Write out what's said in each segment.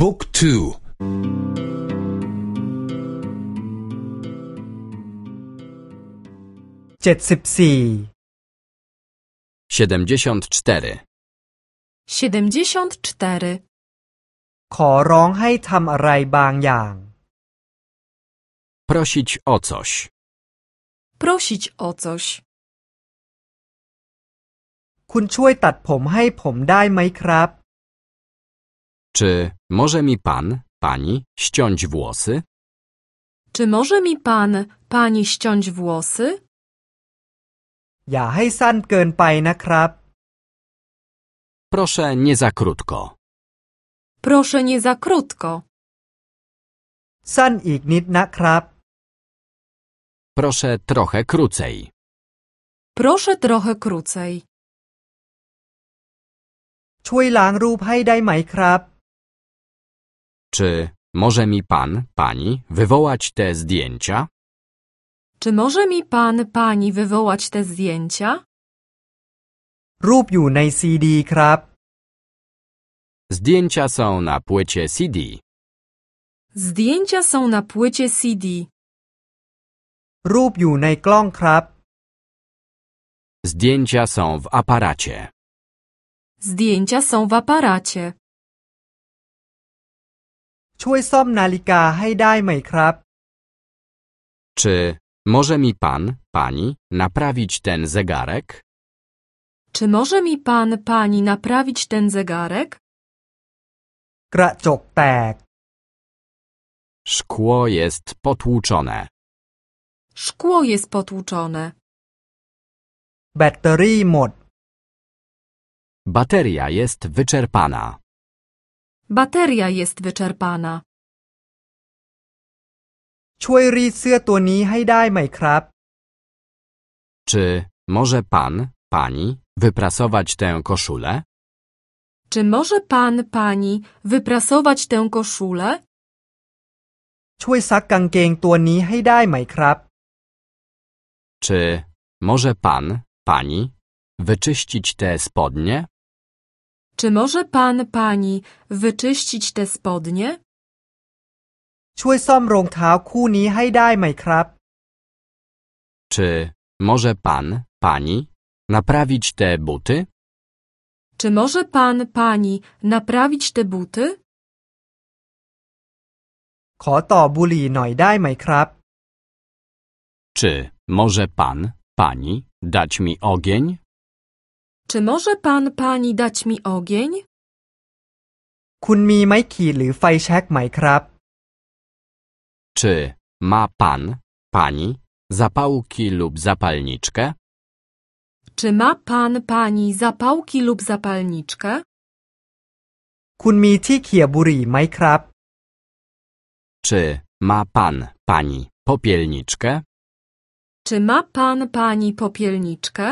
บุ๊กทู เจ็ดสิบสี่ siedemdziesiąt cztery, 74. ขอร้องให้ทำอะไรบางอย่าง prosić o coś, Prosić o coś. คุณช่วยตัดผมให้ผมได้ไหมครับ czy może mi pan, pani ściąć włosy? Czy może mi pan, pani ściąć włosy? อย่าให้สั้นเกินไปนะครับ Proszę nie za krótko, Proszę nie za krótko. สั้นอีกนิดนะครับ proszę trochę krócej, Proszę trochę krócej. ช่วยล้างรูปให้ได้ไหมครับ czy może mi pan, pani wywołać te zdjęcia? Czy może mi pan, pani wywołać te zdjęcia? รูปอยู่ในซีดีครับ Zdjęcia są na płycie CD, Zdjęcia są na płycie CD. รูปอยู่ในกล้องครับ zdjęcia są w aparacie, Zdjęcia są w aparacie. ช่วยซ่อมนาฬิกาให้ได้ไหมครับ czy może mi pan, pani naprawić ten zegarek? Czy może mi pan, pani naprawić ten zegarek? กระจกแตก Szkło jest potłuczone. Szkło jest potłuczone. แบตเตอรี่หมด Bateria jest wyczerpana. Bateria jest wyczerpana. ช่วยรีดเสื้อตัวนี้ให้ได้ไหมครับ Czy może pan, pani wyprasować tę koszulę? Czy może pan, pani wyprasować tę koszulę? ช่วยซักกางเกงตัวนี้ให้ได้ไหมครับ Czy może pan, pani wyczyścić te spodnie? Czy może pan, pani wyczyścić te spodnie? ช่วยซ่อมรองเท้าคู่นี้ให้ได้ไหมครับ Czy może pan, pani naprawić te buty? Czy może pan, pani naprawić te buty? ขอต่อบุหรี่หน่อยได้ไหมครับ Czy może pan, pani dać mi ogień? Czy może pan, pani dać mi ogień? คุณมีไม้ขีดหรือไฟแช็กไหมครับ Czy ma pan, pani zapałki lub zapalniczkę? Czy ma pan, pani zapałki lub zapalniczkę? คุณมีที่เขี่ยบุหรี่ไหมครับ Czy ma pan, pani popielniczkę? Czy ma pan, pani popielniczkę?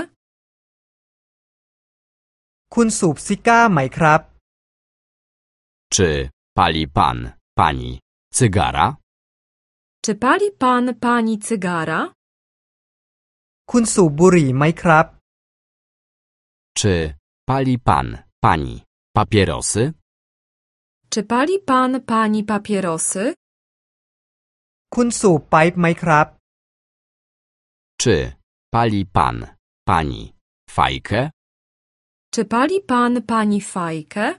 คุณสูบซิก้าไหมครับ Czy pali pan, pani cygara? Czy pali pan, pani cygara? คุณสูบบุหรี่ไหมครับ Czy pali pan, pani papierosy? Czy pali pan, pani papierosy? คุณสูบไปป์ไหมครับ Czy pali pan, pani fajkę? Czy pali pan, pani fajkę?